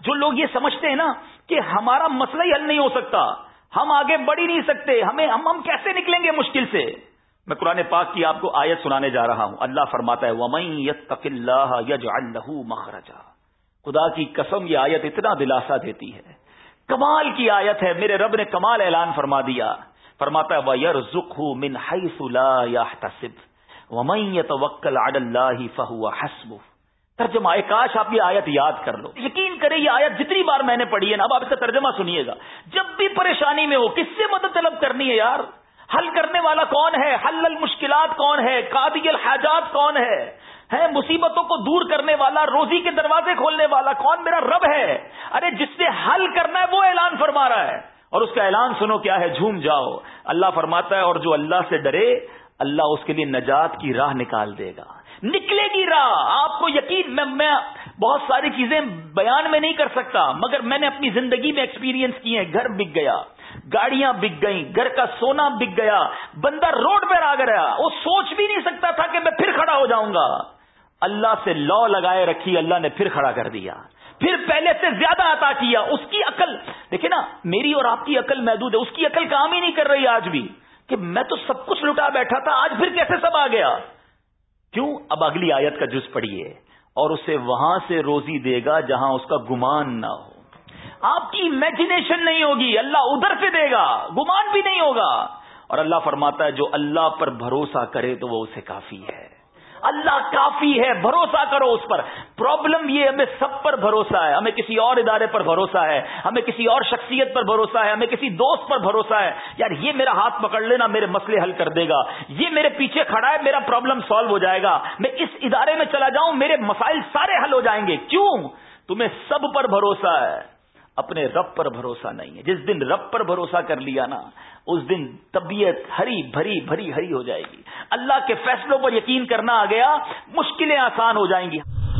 جو لوگ یہ سمجھتے ہیں نا کہ ہمارا مسئلہ ہی حل نہیں ہو سکتا، ہم آگے بڑھ ہی نہیں سکتے، ہمیں ہم ہم کیسے نکلیں گے مشکل سے؟ میں قرآن پاک کی آپ کو آیت سنانے جا رہا ہوں۔ اللہ فرماتا ہے ومئی مخرجا۔ خدا کی قسم، یہ آیت اتنا دلاسا دیتی ہے۔ کمال کی آیت ہے، میرے رب نے کمال اعلان فرما دیا۔ فرماتا ہے وہ یار زخ من یا ومئی توکل اللہ فہو حسب ترجمہ کاش آپ یہ آیت یاد کر لو۔ یقین کرے یہ آیت جتنی بار میں نے پڑھی ہے نا، اب آپ اس کا ترجمہ سنیے گا۔ جب بھی پریشانی میں ہو، کس سے مدد طلب کرنی ہے یار؟ حل کرنے والا کون ہے؟ حل المشکلات کون ہے؟ قابل الحاجات کون ہے؟ ہے مصیبتوں کو دور کرنے والا، روزی کے دروازے کھولنے والا، کون میرا رب ہے؟ ارے، جس سے حل کرنا ہے، وہ اعلان فرما رہا ہے۔ اور اس کا اعلان سنو، کیا ہے؟ جھوم جاؤ۔ اللہ فرماتا ہے، اور جو اللہ سے ڈرے، اللہ اس کے لیے نجات کی راہ نکال دے گا۔ نکلے آپ کو یقین، میں میں بہت ساری چیزیں بیان میں نہیں کر سکتا، مگر میں نے اپنی زندگی میں ایکسپیرینس کیے گھر بک گیا، گاڑیاں بک گئیں، گھر کا سونا بک گیا، بندہ روڈ پہ آ گیا، وہ سوچ بھی نہیں سکتا تھا کہ میں پھر کھڑا ہو جاؤں گا۔ اللہ سے لو لگائے رکھی، اللہ نے پھر کھڑا کر دیا۔ پھر پہلے سے زیادہ عطا کیا، اس کی عقل، دیکھیں نا، میری اور آپ کی عقل محدود ہے، اس کی عقل کام ہی نہیں کر رہی آج بھی، کہ میں تو سب کچھ لٹا بیٹھا تھا، آج پھر کیسے سب آ گیا؟ کیوں اب اگلی آیت کا جز پڑیے اور اسے وہاں سے روزی دے گا جہاں اس کا گمان نہ ہو۔ آپ کی امیجنیشن نہیں ہوگی، اللہ ادھر سے دے گا، گمان بھی نہیں ہوگا۔ اور اللہ فرماتا ہے، جو اللہ پر بھروسہ کرے تو وہ اسے کافی ہے۔ اللہ کافی ہے، بھروسہ کرو اس پر۔ پرابلم یہ ہمیں سب پر بھروسہ ہے۔ ہمیں کسی اور ادارے پر بھروسہ ہے۔ ہمیں کسی اور شخصیت پر بھروسہ ہے۔ ہمیں کسی دوست پر بھروسہ ہے۔ یار، یہ میرا ہاتھ پکڑ لینا میرے مسئلے حل کر دے گا۔ یہ میرے پیچھے کھڑا ہے، میرا پرابلم سالو ہو جائے گا۔ میں اس ادارے میں چلا جاؤں، میرے مسائل سارے حل ہو جائیں گے۔ کیوں؟ تمہیں سب پر بھروسہ ہے۔ اپنے رب پر بھروسہ نہیں ہے۔ جس دن رب پر بھروسہ کر لیا نا، اس دن طبیعت ہری بھری بھری ہری ہو جائے گی۔ اللہ کے فیصلوں پر یقین کرنا آ گیا، مشکلیں آسان ہو جائیں گی۔